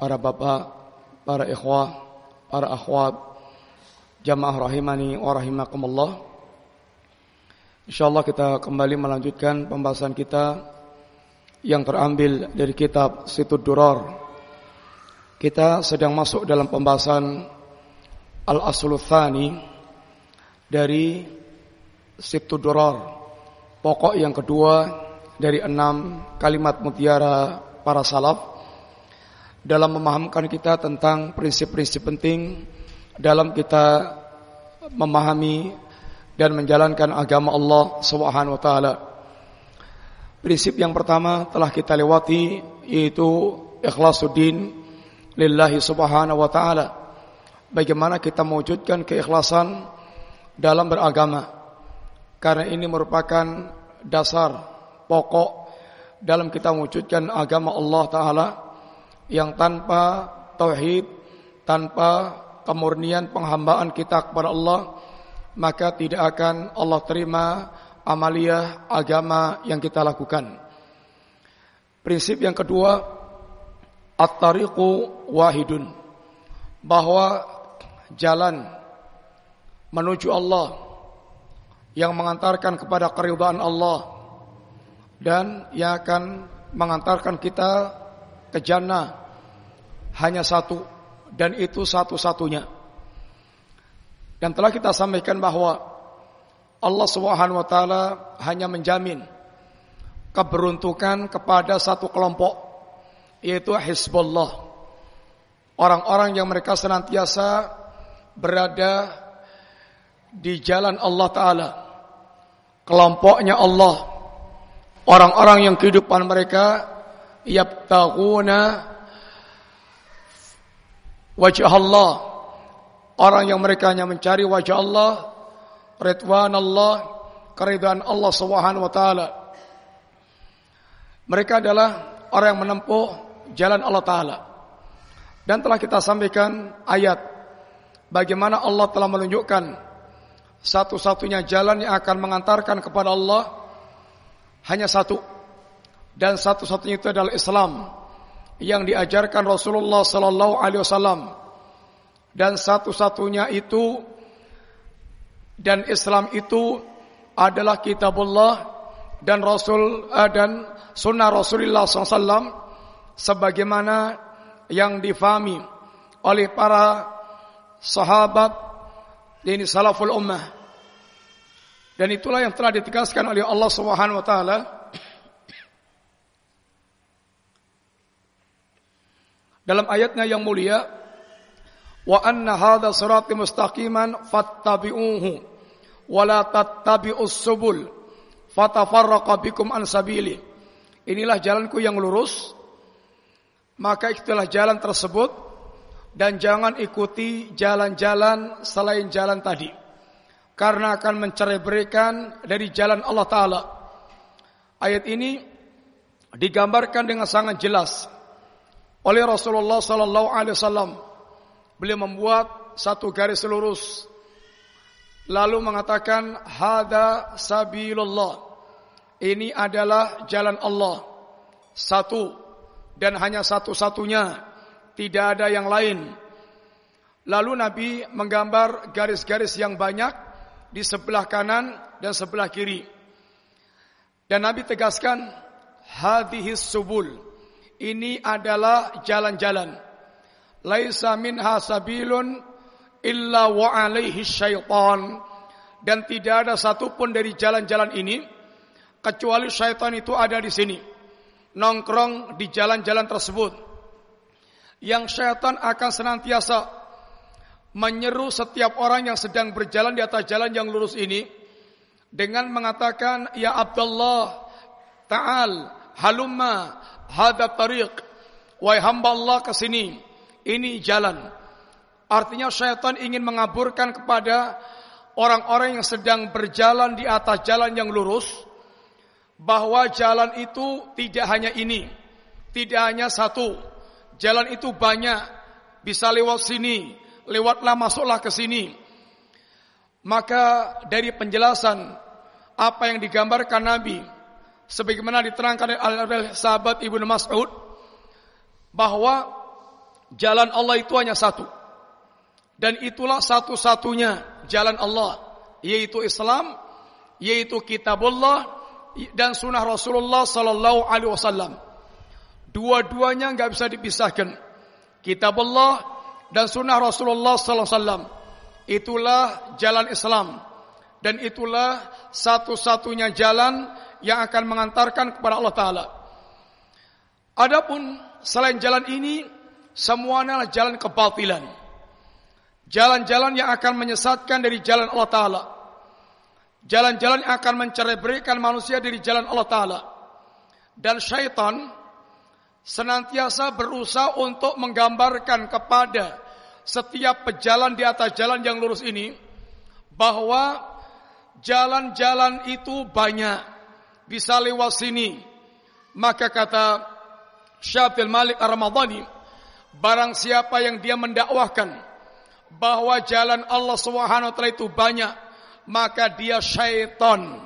para bapak, para ikhwah, para akhwat, jamaah rahimani wa rahimakumullah. Insyaallah kita kembali melanjutkan pembahasan kita yang terambil dari kitab Situd Durar. Kita sedang masuk dalam pembahasan Al-Aslu dari Situd Durar. Pokok yang kedua dari enam kalimat mutiara para salaf dalam memahamkan kita tentang prinsip-prinsip penting dalam kita memahami dan menjalankan agama Allah Subhanahu wa taala. Prinsip yang pertama telah kita lewati yaitu ikhlasuddin lillahi subhanahu wa taala. Bagaimana kita mewujudkan keikhlasan dalam beragama. Karena ini merupakan dasar pokok dalam kita mewujudkan agama Allah taala yang tanpa tauhid, tanpa kemurnian penghambaan kita kepada Allah, maka tidak akan Allah terima amaliyah agama yang kita lakukan. Prinsip yang kedua, at-tariqu wahidun. Bahwa jalan menuju Allah yang mengantarkan kepada keridhaan Allah dan yang akan mengantarkan kita ke jannah hanya satu dan itu satu-satunya. Dan telah kita sampaikan bahwa Allah Subhanahu wa taala hanya menjamin keberuntukan kepada satu kelompok yaitu Hizbullah. Orang-orang yang mereka senantiasa berada di jalan Allah taala. Kelompoknya Allah. Orang-orang yang kehidupan mereka yabtaguna wajah Allah orang yang mereka hanya mencari wajah Allah ridwan Allah keridhaan Allah Subhanahu wa taala. Mereka adalah orang yang menempuh jalan Allah taala. Dan telah kita sampaikan ayat bagaimana Allah telah menunjukkan satu-satunya jalan yang akan mengantarkan kepada Allah. Hanya satu dan satu-satunya itu adalah Islam yang diajarkan Rasulullah sallallahu alaihi wasallam. Dan satu-satunya itu dan Islam itu adalah kitabullah dan Rasul eh, dan sunnah Rasulullah SAW sebagaimana yang difahami oleh para sahabat ini salaful ummah. Dan itulah yang telah ditegaskan oleh Allah Subhanahu wa taala dalam ayatnya yang mulia wa anna hadha sirati mustaqiman fattabi'uhu wa la tattabi'us subul fatafarraqa bikum an sabili. Inilah jalanku yang lurus maka itulah jalan tersebut dan jangan ikuti jalan-jalan selain jalan tadi karena akan mencerai berikan dari jalan Allah taala. Ayat ini digambarkan dengan sangat jelas oleh Rasulullah sallallahu alaihi wasallam. Beliau membuat satu garis lurus lalu mengatakan hada sabilullah. Ini adalah jalan Allah. Satu dan hanya satu-satunya, tidak ada yang lain. Lalu Nabi menggambar garis-garis yang banyak di sebelah kanan dan sebelah kiri. Dan Nabi tegaskan hadhis subul ini adalah jalan-jalan. Laisa minha sabilun illa wa alaihi syaitan. Dan tidak ada satupun dari jalan-jalan ini kecuali syaitan itu ada di sini. Nongkrong di jalan-jalan tersebut. Yang syaitan akan senantiasa menyeru setiap orang yang sedang berjalan di atas jalan yang lurus ini dengan mengatakan ya Abdullah ta'al halumma hadha tariq Wahai hamba Allah ke sini. Ini jalan. Artinya syaitan ingin mengaburkan kepada orang-orang yang sedang berjalan di atas jalan yang lurus bahwa jalan itu tidak hanya ini, tidak hanya satu. Jalan itu banyak, bisa lewat sini, lewatlah masuklah ke sini. Maka dari penjelasan apa yang digambarkan Nabi sebagaimana diterangkan oleh sahabat Ibnu Mas'ud bahwa jalan Allah itu hanya satu. Dan itulah satu-satunya jalan Allah, yaitu Islam, yaitu kitabullah dan sunnah Rasulullah sallallahu alaihi wasallam. Dua-duanya nggak bisa dipisahkan. Kitabullah dan sunnah Rasulullah sallallahu alaihi wasallam. Itulah jalan Islam dan itulah satu-satunya jalan yang akan mengantarkan kepada Allah taala. Adapun selain jalan ini semuanya adalah jalan kebatilan Jalan-jalan yang akan menyesatkan dari jalan Allah Ta'ala. Jalan-jalan yang akan mencerai manusia dari jalan Allah Ta'ala. Dan syaitan senantiasa berusaha untuk menggambarkan kepada setiap pejalan di atas jalan yang lurus ini bahwa jalan-jalan itu banyak bisa lewat sini maka kata Syafil Malik Ar-Ramadhani barang siapa yang dia mendakwahkan bahwa jalan Allah Subhanahu taala itu banyak, maka dia syaitan.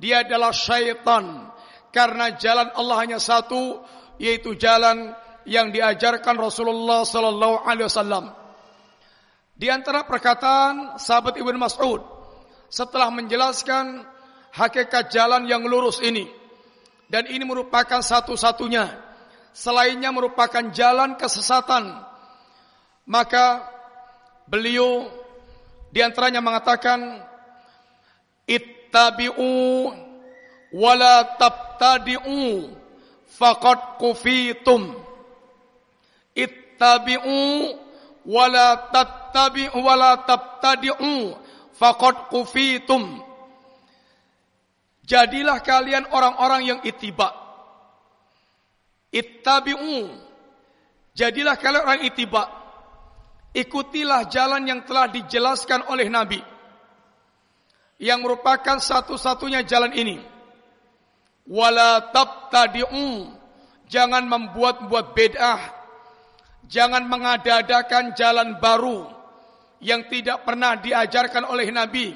Dia adalah syaitan karena jalan Allah hanya satu yaitu jalan yang diajarkan Rasulullah sallallahu alaihi wasallam. Di antara perkataan sahabat Ibnu Mas'ud setelah menjelaskan hakikat jalan yang lurus ini. Dan ini merupakan satu-satunya. Selainnya merupakan jalan kesesatan. Maka Beliau di antaranya mengatakan ittabi'u wala tabtadi'u faqad kufitum. Ittabi'u wala tattabi'u wala tabtadi'u faqad kufitum Jadilah kalian orang-orang yang itiba Ittabi'u Jadilah kalian orang itiba Ikutilah jalan yang telah dijelaskan oleh Nabi. Yang merupakan satu-satunya jalan ini. Wala tabtadi'u. Jangan membuat-buat bid'ah. Jangan mengadakan jalan baru yang tidak pernah diajarkan oleh Nabi.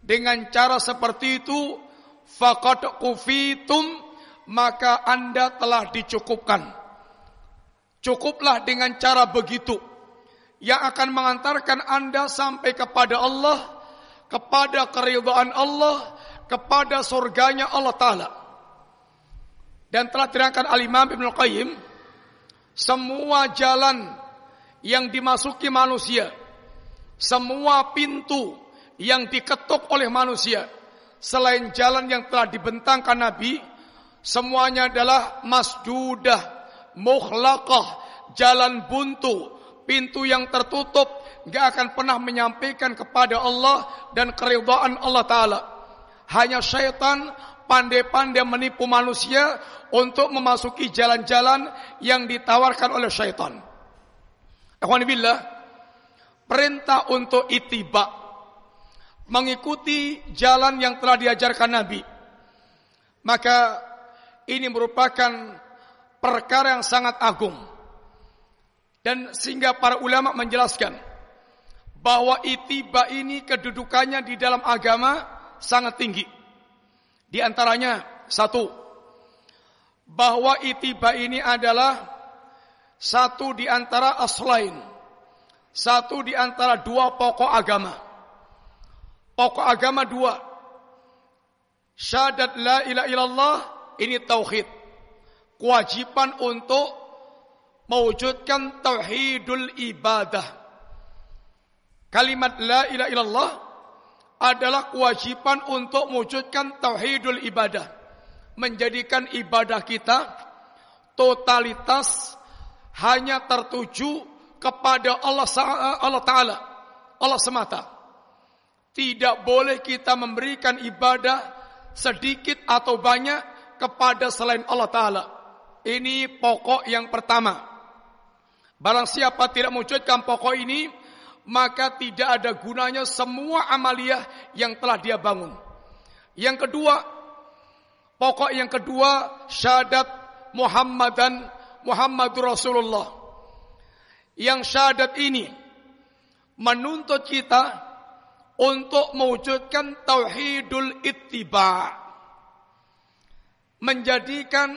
Dengan cara seperti itu, faqad kufitum, maka Anda telah dicukupkan. Cukuplah dengan cara begitu yang akan mengantarkan Anda sampai kepada Allah, kepada keridhaan Allah, kepada surganya Allah Ta'ala. Dan telah dirangkan Al-Imam Ibn Qayyim, semua jalan yang dimasuki manusia, semua pintu yang diketuk oleh manusia, selain jalan yang telah dibentangkan Nabi, semuanya adalah masjudah, mukhlaqah, jalan buntu, pintu yang tertutup gak akan pernah menyampaikan kepada Allah dan keridhaan Allah Ta'ala. Hanya syaitan pandai-pandai menipu manusia untuk memasuki jalan-jalan yang ditawarkan oleh syaitan. Alhamdulillah, perintah untuk itiba, mengikuti jalan yang telah diajarkan Nabi. Maka ini merupakan perkara yang sangat agung dan sehingga para ulama menjelaskan bahwa itiba ini kedudukannya di dalam agama sangat tinggi. Di antaranya satu, bahwa itiba ini adalah satu di antara aslain, satu di antara dua pokok agama. Pokok agama dua, syahadat la ilaha illallah ini tauhid, kewajiban untuk mewujudkan tauhidul ibadah. Kalimat la ilaha illallah adalah kewajiban untuk mewujudkan tauhidul ibadah. Menjadikan ibadah kita totalitas hanya tertuju kepada Allah Allah taala, Allah semata. Tidak boleh kita memberikan ibadah sedikit atau banyak kepada selain Allah taala. Ini pokok yang pertama. Barang siapa tidak mewujudkan pokok ini, maka tidak ada gunanya semua amaliyah yang telah dia bangun. Yang kedua, pokok yang kedua syahadat Muhammadan Muhammadur Rasulullah. Yang syahadat ini menuntut kita untuk mewujudkan tauhidul ittiba. Menjadikan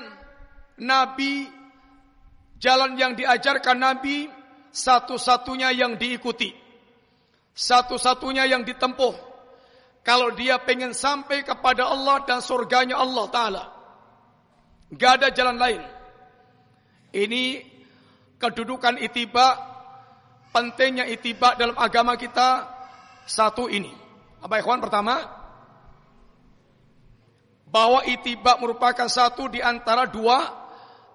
nabi jalan yang diajarkan nabi satu-satunya yang diikuti. Satu-satunya yang ditempuh. Kalau dia pengen sampai kepada Allah dan surganya Allah Ta'ala. Gak ada jalan lain. Ini kedudukan itiba, pentingnya itiba dalam agama kita satu ini. Apa ikhwan pertama? Bahwa itiba merupakan satu di antara dua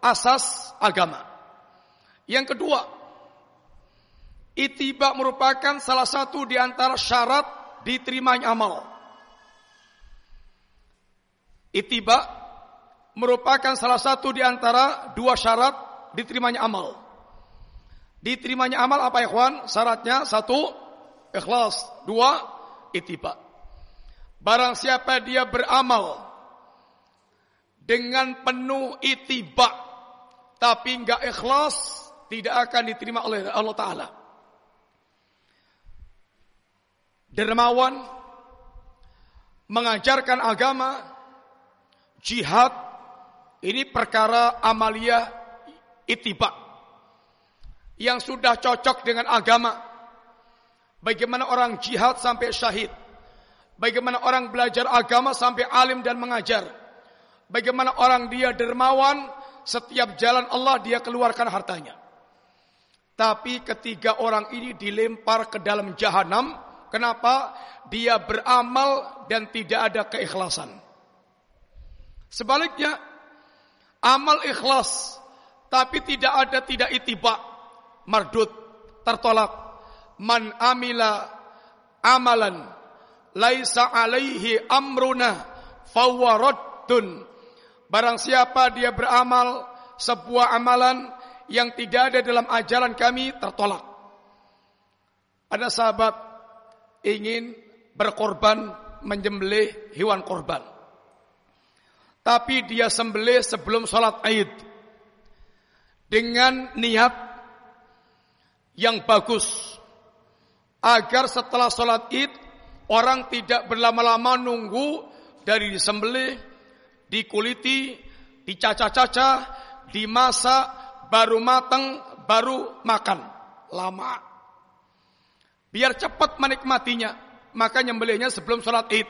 asas agama. Yang kedua, Itiba merupakan salah satu di antara syarat diterimanya amal. Itiba merupakan salah satu di antara dua syarat diterimanya amal. Diterimanya amal apa ya kawan? Syaratnya satu, ikhlas. Dua, itiba. Barang siapa dia beramal dengan penuh itiba tapi enggak ikhlas tidak akan diterima oleh Allah Ta'ala. dermawan, mengajarkan agama, jihad, ini perkara amalia itibak yang sudah cocok dengan agama. Bagaimana orang jihad sampai syahid. Bagaimana orang belajar agama sampai alim dan mengajar. Bagaimana orang dia dermawan, setiap jalan Allah dia keluarkan hartanya. Tapi ketiga orang ini dilempar ke dalam jahanam, Kenapa? Dia beramal dan tidak ada keikhlasan. Sebaliknya, amal ikhlas tapi tidak ada tidak itiba, mardut, tertolak. Man amila amalan laisa alaihi amruna fawaradun. Barang siapa dia beramal sebuah amalan yang tidak ada dalam ajaran kami tertolak. Ada sahabat ingin berkorban menyembelih hewan korban. Tapi dia sembelih sebelum sholat Aid dengan niat yang bagus agar setelah sholat Id orang tidak berlama-lama nunggu dari disembelih, dikuliti, dicaca-caca, dimasak, baru matang, baru makan. Lama. Biar cepat menikmatinya. Maka nyembelihnya sebelum sholat id.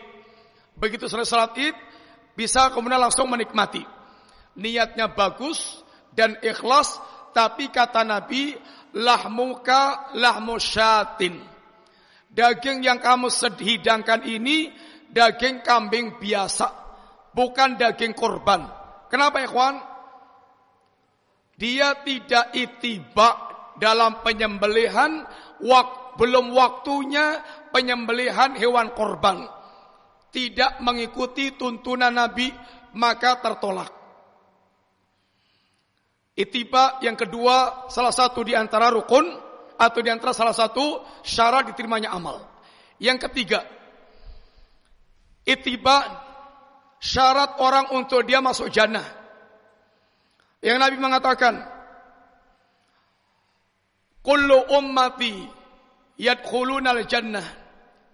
Begitu selesai sholat id, bisa kemudian langsung menikmati. Niatnya bagus dan ikhlas, tapi kata Nabi, lahmuka lahmu syatin. Daging yang kamu hidangkan ini, daging kambing biasa. Bukan daging korban. Kenapa kawan? Dia tidak itibak dalam penyembelihan waktu belum waktunya penyembelihan hewan korban. Tidak mengikuti tuntunan Nabi, maka tertolak. Itiba yang kedua, salah satu di antara rukun, atau di antara salah satu syarat diterimanya amal. Yang ketiga, itiba syarat orang untuk dia masuk jannah. Yang Nabi mengatakan, Kullu ummati yadkhuluna al-jannah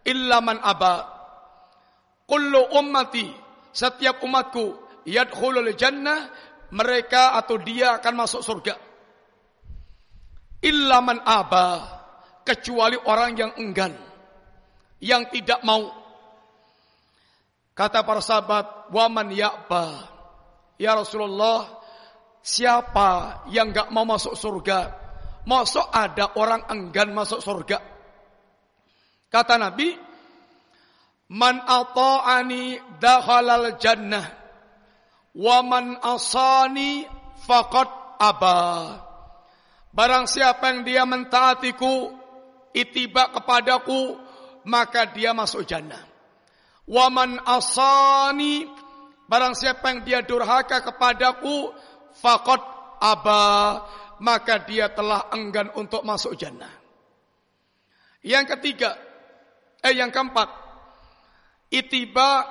illa man aba. Kullu ummati, setiap umatku yadkhulul jannah, mereka atau dia akan masuk surga. Illa man aba, kecuali orang yang enggan, yang tidak mau. Kata para sahabat, waman ya'ba. Ya Rasulullah, siapa yang enggak mau masuk surga? Masuk ada orang enggan masuk surga? Kata Nabi, Man ata'ani dakhalal jannah wa man asani faqad aba. Barang siapa yang dia mentaatiku, itiba kepadaku, maka dia masuk jannah. Wa man asani barang siapa yang dia durhaka kepadaku, faqad aba maka dia telah enggan untuk masuk jannah. Yang ketiga, eh yang keempat, itiba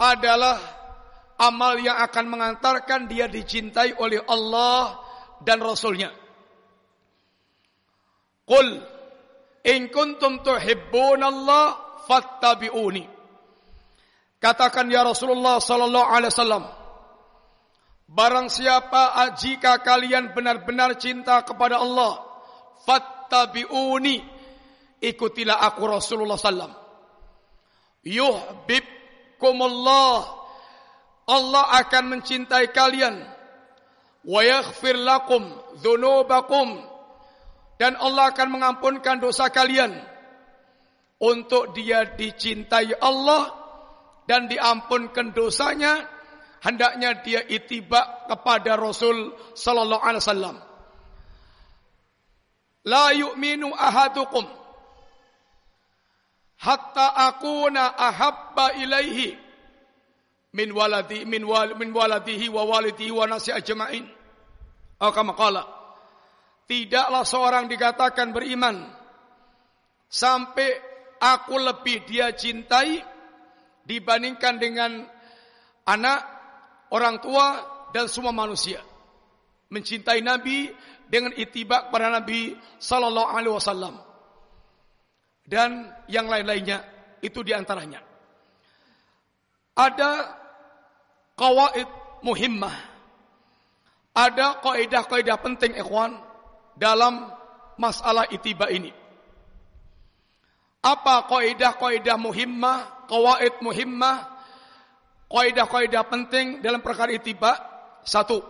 adalah amal yang akan mengantarkan dia dicintai oleh Allah dan Rasulnya. Qul in kuntum Allah fattabi'uni. Katakan ya Rasulullah sallallahu alaihi wasallam, Barang siapa jika kalian benar-benar cinta kepada Allah, fattabi'uni. Ikutilah aku Rasulullah sallam. Yuhibbukumullah. Allah akan mencintai kalian. Wa yaghfir lakum dzunubakum. Dan Allah akan mengampunkan dosa kalian. Untuk dia dicintai Allah dan diampunkan dosanya hendaknya dia itibak kepada Rasul sallallahu alaihi wasallam. La yu'minu ahadukum hatta akuna ahabba ilaihi min waladi min wal min waladihi wa walidihi wa nasi ajma'in. Atau qala Tidaklah seorang dikatakan beriman sampai aku lebih dia cintai dibandingkan dengan anak orang tua dan semua manusia. Mencintai Nabi dengan itibak pada Nabi sallallahu alaihi wasallam. Dan yang lain-lainnya itu di antaranya. Ada kawaid muhimmah. Ada kaidah-kaidah penting ikhwan dalam masalah itibak ini. Apa kaidah-kaidah muhimmah, kawaid muhimmah kaidah-kaidah penting dalam perkara itiba? Satu.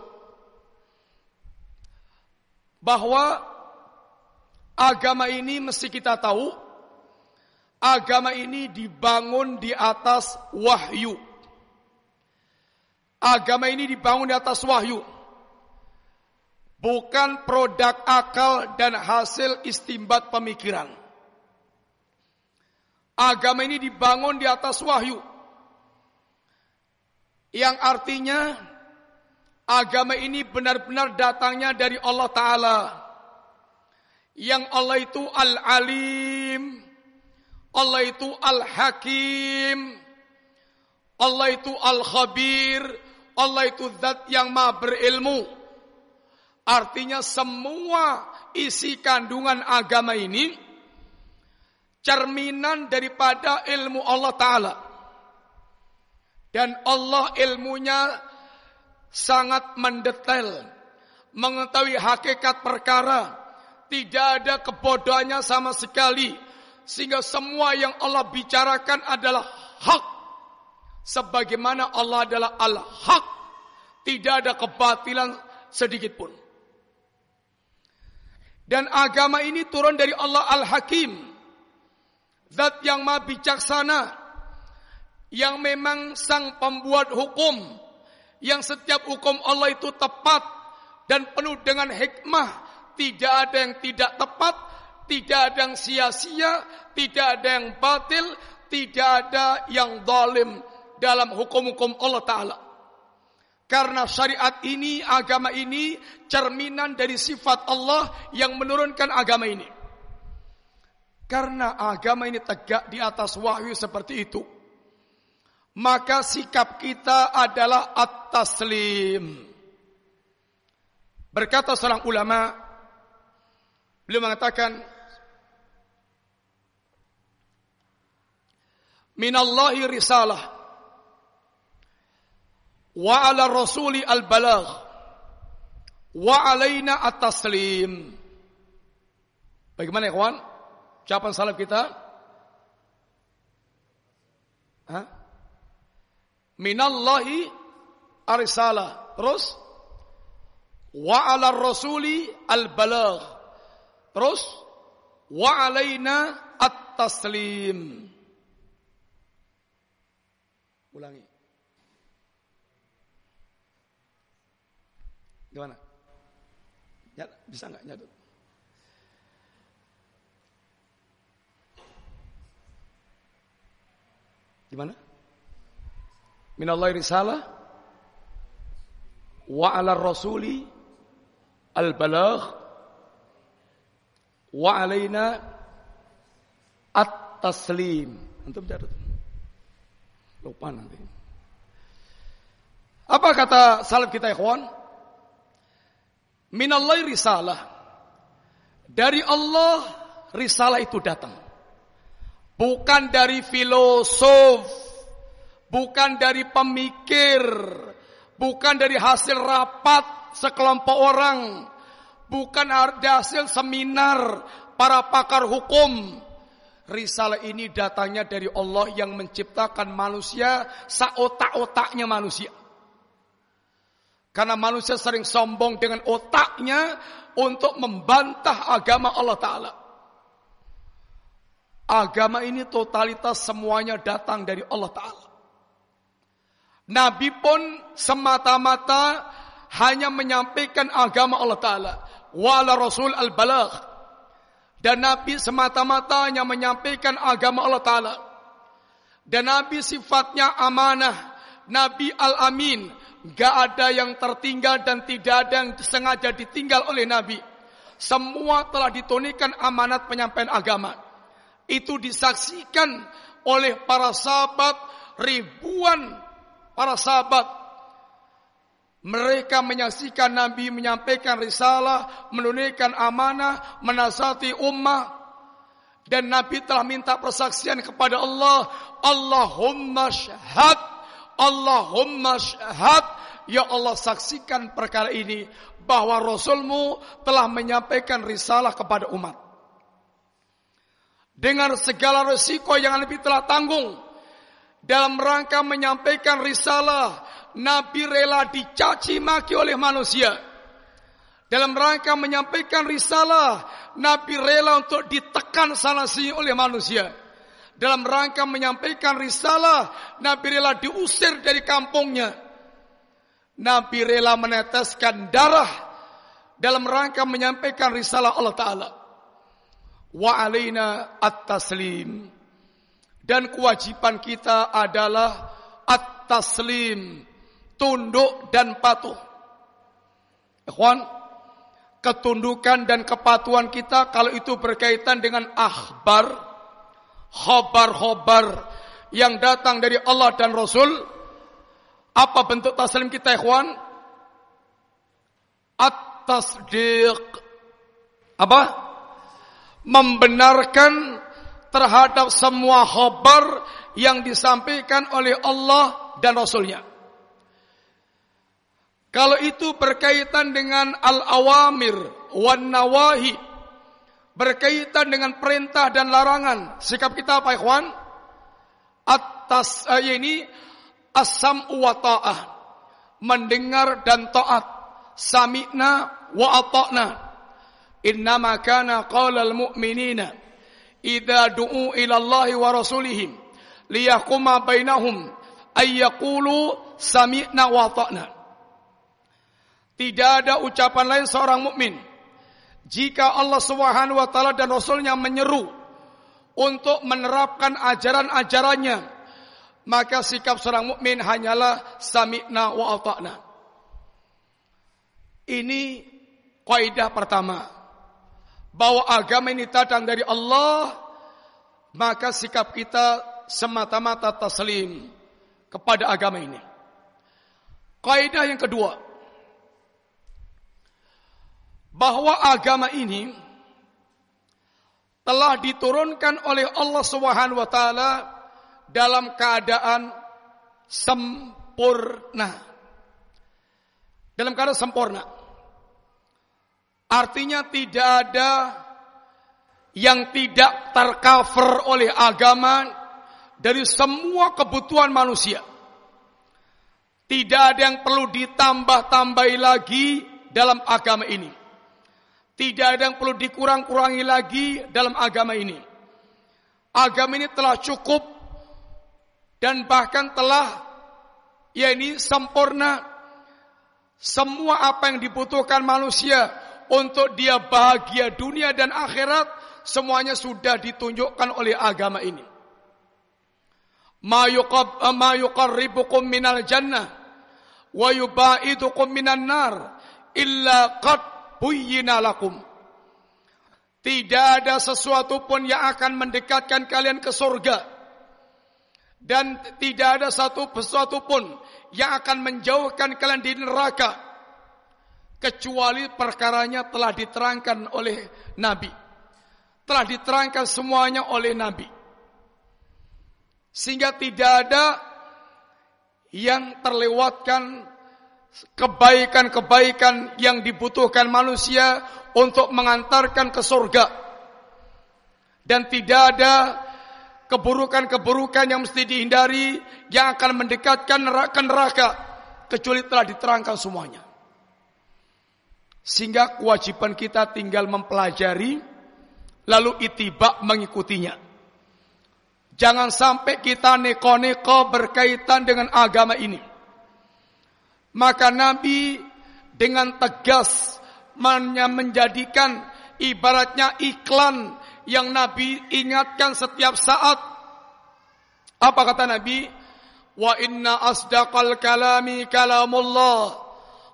Bahwa agama ini mesti kita tahu agama ini dibangun di atas wahyu. Agama ini dibangun di atas wahyu bukan produk akal dan hasil istimbat pemikiran. Agama ini dibangun di atas wahyu. Yang artinya agama ini benar-benar datangnya dari Allah Ta'ala. Yang Allah itu Al-Alim, Allah itu Al-Hakim, Allah itu Al-Khabir, Allah itu zat yang maha berilmu. Artinya semua isi kandungan agama ini cerminan daripada ilmu Allah Ta'ala. Dan Allah ilmunya sangat mendetail. Mengetahui hakikat perkara. Tidak ada kebodohannya sama sekali. Sehingga semua yang Allah bicarakan adalah hak. Sebagaimana Allah adalah al-haq. Tidak ada kebatilan sedikit pun. Dan agama ini turun dari Allah Al-Hakim. Zat yang maha bijaksana yang memang sang pembuat hukum yang setiap hukum Allah itu tepat dan penuh dengan hikmah tidak ada yang tidak tepat tidak ada yang sia-sia tidak ada yang batil tidak ada yang zalim dalam hukum-hukum Allah taala karena syariat ini agama ini cerminan dari sifat Allah yang menurunkan agama ini karena agama ini tegak di atas wahyu seperti itu maka sikap kita adalah at-taslim. Berkata seorang ulama, beliau mengatakan, Minallahi risalah, wa ala rasuli al-balagh, wa alaina at-taslim. Bagaimana ya kawan? Ucapan salam kita? Hah? minallahi arisalah. Terus wa 'ala rasuli al-balagh. Terus wa 'alaina at-taslim. Ulangi. Gimana? Ya, bisa nggak nyadut? Gimana? Minallahi risalah wa 'ala rasuli al-balagh wa 'alaina at-taslim. Antum catat. Lupa nanti. Apa kata salaf kita ikhwan? Minallahi risalah. Dari Allah risalah itu datang. Bukan dari filosof, bukan dari pemikir, bukan dari hasil rapat sekelompok orang, bukan dari hasil seminar para pakar hukum. Risalah ini datangnya dari Allah yang menciptakan manusia seotak-otaknya manusia. Karena manusia sering sombong dengan otaknya untuk membantah agama Allah Ta'ala. Agama ini totalitas semuanya datang dari Allah Ta'ala. Nabi pun semata-mata hanya menyampaikan agama Allah Ta'ala. Wala Rasul al-Balagh. Dan Nabi semata-mata hanya menyampaikan agama Allah Ta'ala. Dan Nabi sifatnya amanah. Nabi al-Amin Gak ada yang tertinggal dan tidak ada yang sengaja ditinggal oleh Nabi. Semua telah ditonikan amanat penyampaian agama. Itu disaksikan oleh para sahabat, ribuan para sahabat. Mereka menyaksikan Nabi menyampaikan risalah, menunaikan amanah, menasati ummah. Dan Nabi telah minta persaksian kepada Allah. Allahumma syahad Allahumma syahad Ya Allah saksikan perkara ini bahwa Rasulmu telah menyampaikan risalah kepada umat. Dengan segala resiko yang Nabi telah tanggung dalam rangka menyampaikan risalah, Nabi rela dicaci maki oleh manusia. Dalam rangka menyampaikan risalah, Nabi rela untuk ditekan sana sini oleh manusia dalam rangka menyampaikan risalah, Nabi rela diusir dari kampungnya. Nabi rela meneteskan darah dalam rangka menyampaikan risalah Allah Ta'ala. Wa alaina at-taslim. Dan kewajiban kita adalah at-taslim. Tunduk dan patuh. Ikhwan, ketundukan dan kepatuhan kita kalau itu berkaitan dengan akhbar, khobar-khobar yang datang dari Allah dan Rasul. Apa bentuk taslim kita ikhwan? At-tasdiq. Apa? Membenarkan terhadap semua khobar yang disampaikan oleh Allah dan Rasulnya. Kalau itu berkaitan dengan al-awamir wan nawahi berkaitan dengan perintah dan larangan. Sikap kita apa ikhwan? Atas uh, ini asam wa ta'ah. Mendengar dan taat. Sami'na wa ata'na. Innama kana qala al-mu'minina idza du'u ila Allah wa rasulihim liyahkuma bainahum ay yaqulu sami'na wa ata'na. Tidak ada ucapan lain seorang mukmin jika Allah Subhanahu wa taala dan rasulnya menyeru untuk menerapkan ajaran-ajarannya, maka sikap seorang mukmin hanyalah sami'na wa ata'na. Ini kaidah pertama. Bahwa agama ini datang dari Allah, maka sikap kita semata-mata taslim kepada agama ini. Kaidah yang kedua, bahwa agama ini telah diturunkan oleh Allah Subhanahu wa taala dalam keadaan sempurna. Dalam keadaan sempurna. Artinya tidak ada yang tidak tercover oleh agama dari semua kebutuhan manusia. Tidak ada yang perlu ditambah-tambahi lagi dalam agama ini. Tidak ada yang perlu dikurang-kurangi lagi dalam agama ini. Agama ini telah cukup dan bahkan telah ya ini sempurna. Semua apa yang dibutuhkan manusia untuk dia bahagia dunia dan akhirat semuanya sudah ditunjukkan oleh agama ini. Ma yuqarribukum minal jannah wa yubaidukum minan nar illa qad buyyina lakum. Tidak ada sesuatu pun yang akan mendekatkan kalian ke surga. Dan tidak ada satu sesuatu pun yang akan menjauhkan kalian di neraka. Kecuali perkaranya telah diterangkan oleh Nabi. Telah diterangkan semuanya oleh Nabi. Sehingga tidak ada yang terlewatkan kebaikan-kebaikan yang dibutuhkan manusia untuk mengantarkan ke surga. Dan tidak ada keburukan-keburukan yang mesti dihindari yang akan mendekatkan neraka neraka kecuali telah diterangkan semuanya. Sehingga kewajiban kita tinggal mempelajari lalu itibak mengikutinya. Jangan sampai kita neko-neko berkaitan dengan agama ini. Maka Nabi dengan tegas menjadikan ibaratnya iklan yang Nabi ingatkan setiap saat. Apa kata Nabi? Wa inna asdaqal kalami kalamullah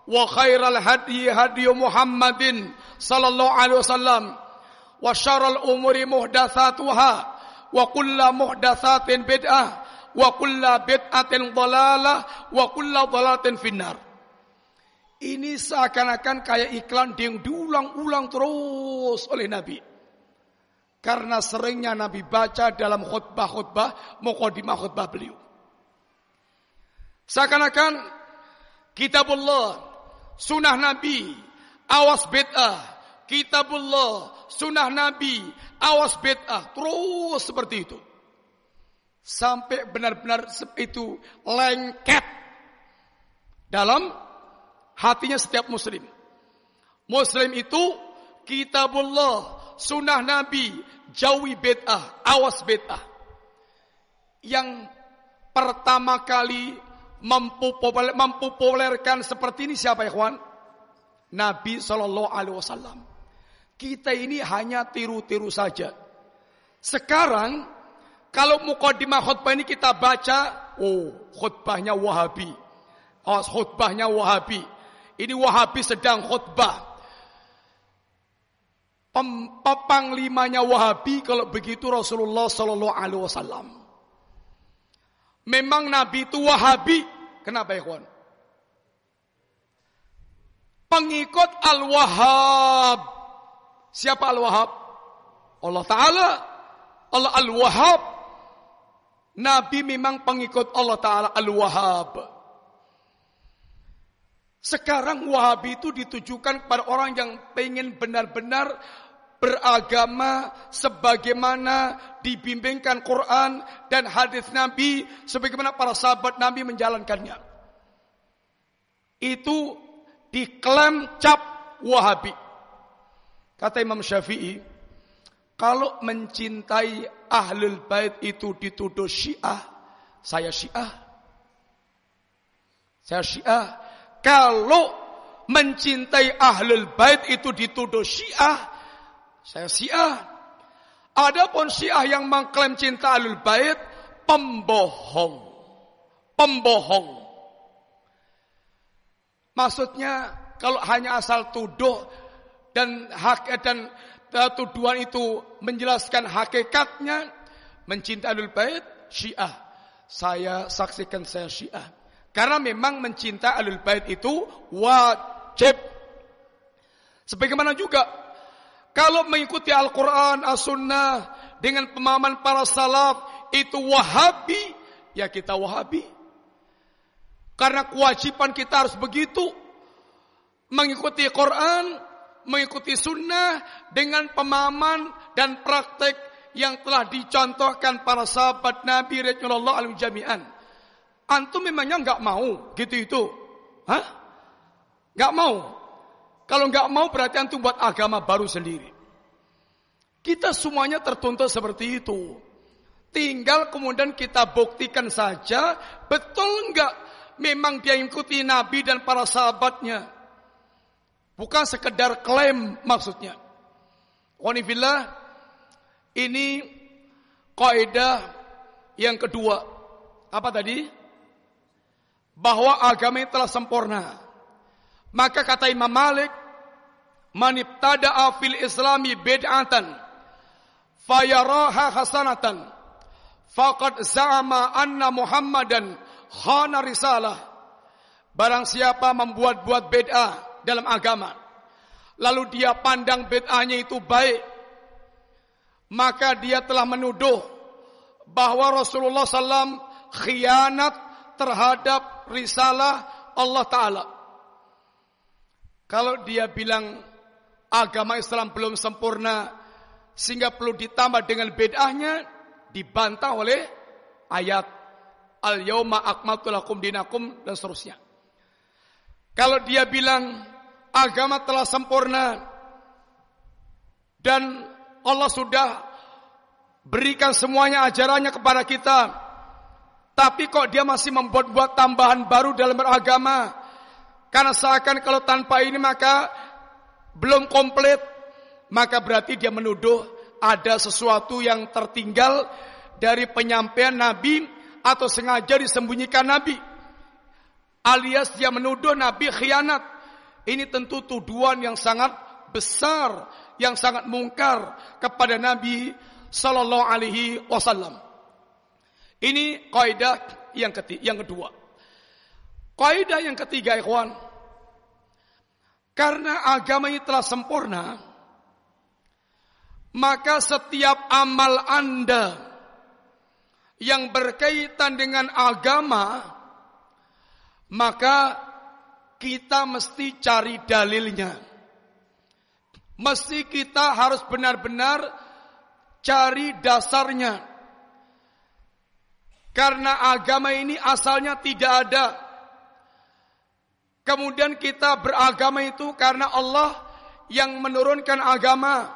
wa khairal hadi hadi Muhammadin sallallahu alaihi wasallam wa syarrul umuri muhdatsatuha wa kulla muhdatsatin bid'ah wa kulla bid'atin dhalalah wa kulla dhalalatin finnar. Ini seakan-akan kayak iklan yang diulang-ulang terus oleh Nabi. Karena seringnya Nabi baca dalam khutbah-khutbah, mukadimah khutbah beliau. Seakan-akan kitabullah, sunnah Nabi, awas bid'ah, kitabullah, sunnah Nabi, Awas bid'ah. Terus seperti itu. Sampai benar-benar itu lengket dalam hatinya setiap muslim. Muslim itu kitabullah, sunnah Nabi, jauhi bid'ah, awas bid'ah. Yang pertama kali mempopulerkan seperti ini siapa ya kawan? Nabi Wasallam. Kita ini hanya tiru-tiru saja. Sekarang kalau mukadimah khutbah ini kita baca, oh khutbahnya Wahabi. Oh, khutbahnya Wahabi. Ini Wahabi sedang khutbah. Pepanglimanya Wahabi kalau begitu Rasulullah Sallallahu Alaihi Wasallam. Memang Nabi itu Wahabi. Kenapa ya kawan? Pengikut Al-Wahhab Siapa Al-Wahhab? Allah Ta'ala. Allah Al-Wahhab. Nabi memang pengikut Allah Ta'ala Al-Wahhab. Sekarang Wahabi itu ditujukan kepada orang yang pengen benar-benar beragama sebagaimana dibimbingkan Quran dan hadis Nabi sebagaimana para sahabat Nabi menjalankannya. Itu diklaim cap Wahabi. Kata Imam Syafi'i, kalau mencintai ahlul bait itu dituduh syiah, saya syiah. Saya syiah. Kalau mencintai ahlul bait itu dituduh syiah, saya syiah. Adapun syiah yang mengklaim cinta ahlul bait, pembohong. Pembohong. Maksudnya kalau hanya asal tuduh dan hak dan tuduhan itu menjelaskan hakikatnya mencintai Ahlul Bait Syiah. Saya saksikan saya Syiah. Karena memang mencintai Ahlul Bait itu wajib. Sebagaimana juga kalau mengikuti Al-Qur'an, As-Sunnah dengan pemahaman para salaf itu Wahabi, ya kita Wahabi. Karena kewajiban kita harus begitu mengikuti Quran, mengikuti sunnah dengan pemahaman dan praktek yang telah dicontohkan para sahabat Nabi Rasulullah alim jami'an. Antum memangnya nggak mau gitu itu? Hah? Nggak mau. Kalau nggak mau berarti antum buat agama baru sendiri. Kita semuanya tertuntut seperti itu. Tinggal kemudian kita buktikan saja betul nggak memang dia ikuti Nabi dan para sahabatnya. Bukan sekedar klaim maksudnya. Wanifillah, ini kaidah yang kedua. Apa tadi? bahwa agama telah sempurna. Maka kata Imam Malik, manibtada'a fil islami bid'atan fayaraha hasanatan faqad za'ama anna Muhammadan khana risalah. Barang siapa membuat-buat bid'ah dalam agama, lalu dia pandang bid'ahnya itu baik, maka dia telah menuduh bahwa Rasulullah SAW khianat terhadap risalah Allah Ta'ala. Kalau dia bilang agama Islam belum sempurna sehingga perlu ditambah dengan bedahnya dibantah oleh ayat al yauma akmaltu lakum dinakum dan seterusnya. Kalau dia bilang agama telah sempurna dan Allah sudah berikan semuanya ajarannya kepada kita. Tapi kok dia masih membuat-buat tambahan baru dalam beragama. Karena seakan kalau tanpa ini maka belum komplit. Maka berarti dia menuduh ada sesuatu yang tertinggal dari penyampaian Nabi atau sengaja disembunyikan Nabi. Alias dia menuduh Nabi khianat. Ini tentu tuduhan yang sangat besar yang sangat mungkar kepada Nabi sallallahu alaihi wasallam. Ini kaidah yang ketiga, yang kedua. Kaidah yang ketiga, ikhwan. Karena agama ini telah sempurna, maka setiap amal Anda yang berkaitan dengan agama, maka kita mesti cari dalilnya. Mesti kita harus benar-benar cari dasarnya. Karena agama ini asalnya tidak ada. Kemudian kita beragama itu karena Allah yang menurunkan agama.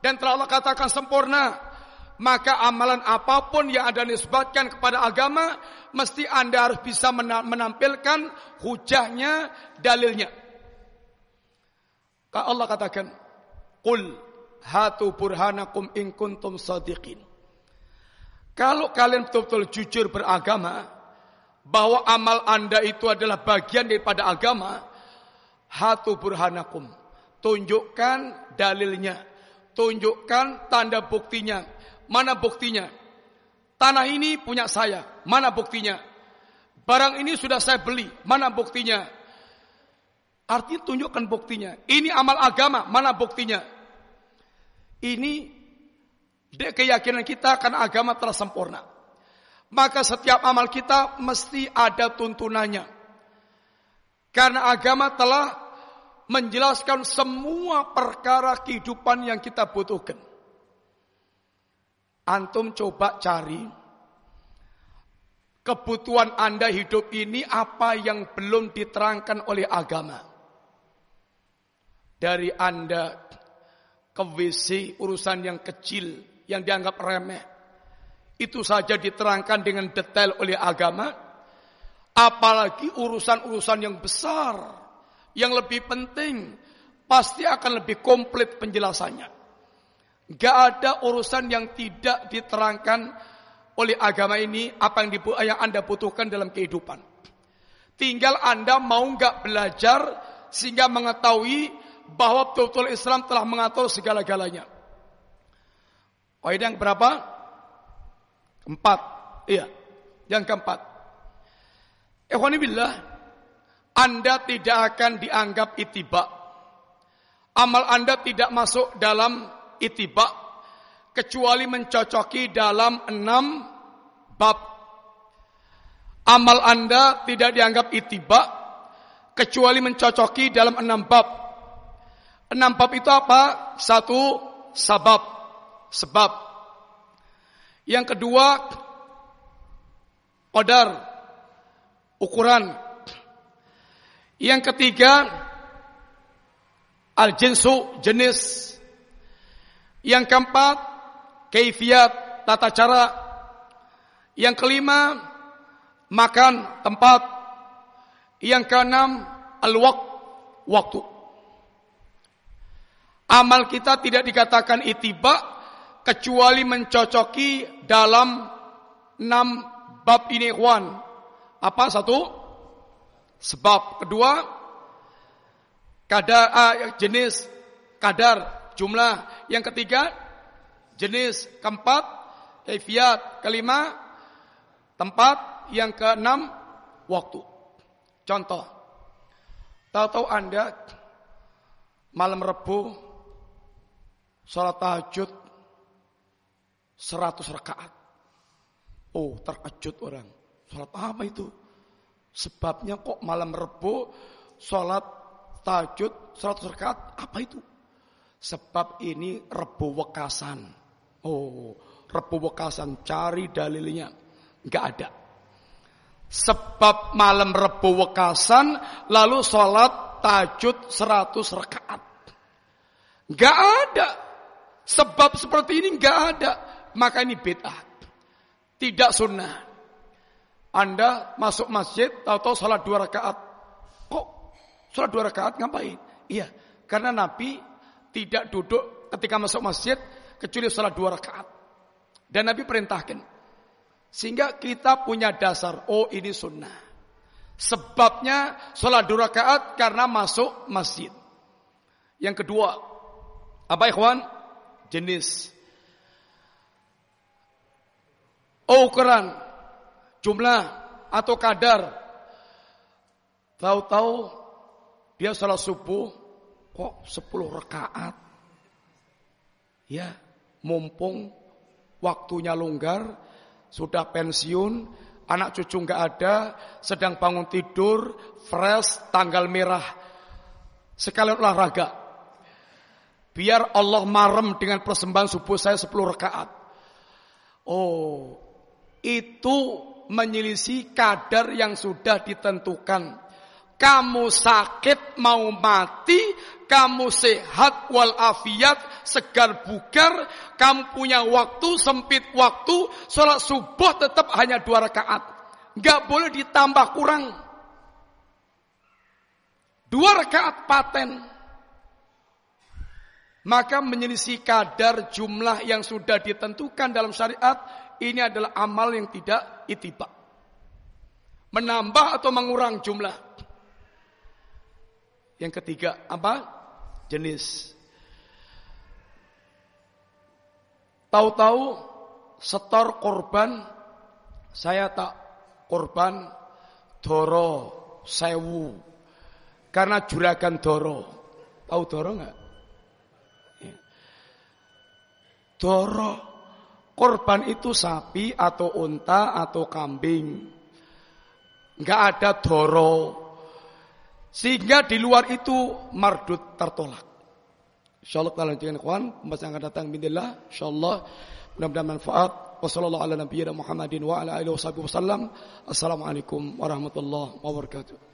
Dan telah Allah katakan sempurna. Maka amalan apa pun yang ada nisbatkan kepada agama. Mesti anda harus bisa menampilkan hujahnya, dalilnya. Allah katakan. Qul hatu burhanakum in kuntum sadiqin. Kalau kalian betul-betul jujur beragama, bahwa amal anda itu adalah bagian daripada agama, hatu burhanakum. Tunjukkan dalilnya. Tunjukkan tanda buktinya. Mana buktinya? Tanah ini punya saya. Mana buktinya? Barang ini sudah saya beli. Mana buktinya? Artinya tunjukkan buktinya. Ini amal agama, mana buktinya? Ini keyakinan kita karena agama telah sempurna. Maka setiap amal kita mesti ada tuntunannya. Karena agama telah menjelaskan semua perkara kehidupan yang kita butuhkan. Antum coba cari. Kebutuhan Anda hidup ini apa yang belum diterangkan oleh agama? Dari Anda ke WC urusan yang kecil yang dianggap remeh. Itu saja diterangkan dengan detail oleh agama. Apalagi urusan-urusan yang besar yang lebih penting pasti akan lebih komplit penjelasannya Gak ada urusan yang tidak diterangkan oleh agama ini apa yang, yang Anda butuhkan dalam kehidupan. Tinggal Anda mau nggak belajar sehingga mengetahui bahwa betul-betul Islam telah mengatur segala-galanya. Kaidah yang berapa? Empat. Iya, yang keempat. Ikhwanibillah, Anda tidak akan dianggap itibak. Amal Anda tidak masuk dalam itibak kecuali mencocoki dalam enam bab. Amal Anda tidak dianggap itibak kecuali mencocoki dalam enam bab. Enam bab itu apa? Satu, sabab. Sebab. Yang kedua, qadar. Ukuran. Yang ketiga, al-jinsu, jenis. Yang keempat, keifiat, tata cara. Yang kelima, makan, tempat. Yang keenam, al-waqt, waktu. Amal kita tidak dikatakan itibak kecuali mencocoki dalam enam bab ini ikhwan. Apa satu? Sebab kedua kadar uh, jenis kadar jumlah. Yang ketiga jenis keempat kaifiat. Kelima tempat. Yang keenam waktu. Contoh. Tahu-tahu Anda malam Rebu sholat tahajud 100 rakaat. Oh, terkejut orang. Sholat apa itu? Sebabnya kok malam Rebo sholat tahajud 100 rakaat. Apa itu? Sebab ini Rebo Wekasan. Oh, Rebo Wekasan. Cari dalilnya. Enggak ada. Sebab malam Rebo Wekasan lalu sholat tahajud 100 rakaat. Enggak ada. Sebab seperti ini enggak ada. Maka ini bid'ah. Tidak sunnah. Anda masuk masjid, tahu-tahu salat dua rakaat. Kok salat dua rakaat ngapain? Iya, karena Nabi tidak duduk ketika masuk masjid kecuali salat dua rakaat. Dan Nabi perintahkan. Sehingga kita punya dasar, oh ini sunnah. Sebabnya salat dua rakaat karena masuk masjid. Yang kedua, apa ikhwan? Jenis ukuran jumlah atau kadar. Tahu-tahu dia salat subuh kok 10 rakaat. Ya, mumpung waktunya longgar, sudah pensiun, anak cucu nggak ada, sedang bangun tidur, fresh, tanggal merah. Sekalian olahraga. Biar Allah marem dengan persembahan subuh saya 10 rakaat. Oh, itu menyelisih kadar yang sudah ditentukan. Kamu sakit mau mati, kamu sehat walafiat, segar bugar, kamu punya waktu, sempit waktu, sholat subuh tetap hanya dua rakaat. Gak boleh ditambah kurang. Dua rakaat paten. Maka menyelisih kadar jumlah yang sudah ditentukan dalam syariat ini adalah amal yang tidak itibak. Menambah atau mengurang jumlah. Yang ketiga, apa? Jenis. Tahu-tahu setor korban saya tak korban doro sewu karena juragan doro. Tahu doro nggak? Ya. Doro Korban itu sapi atau unta atau kambing. Enggak ada doro. Sehingga di luar itu mardut tertolak. Insyaallah ikhwan, pembahasan akan datang bismillah. Insyaallah mudah-mudahan manfaat. Wassalamualaikum warahmatullahi wabarakatuh. Assalamualaikum warahmatullahi wabarakatuh.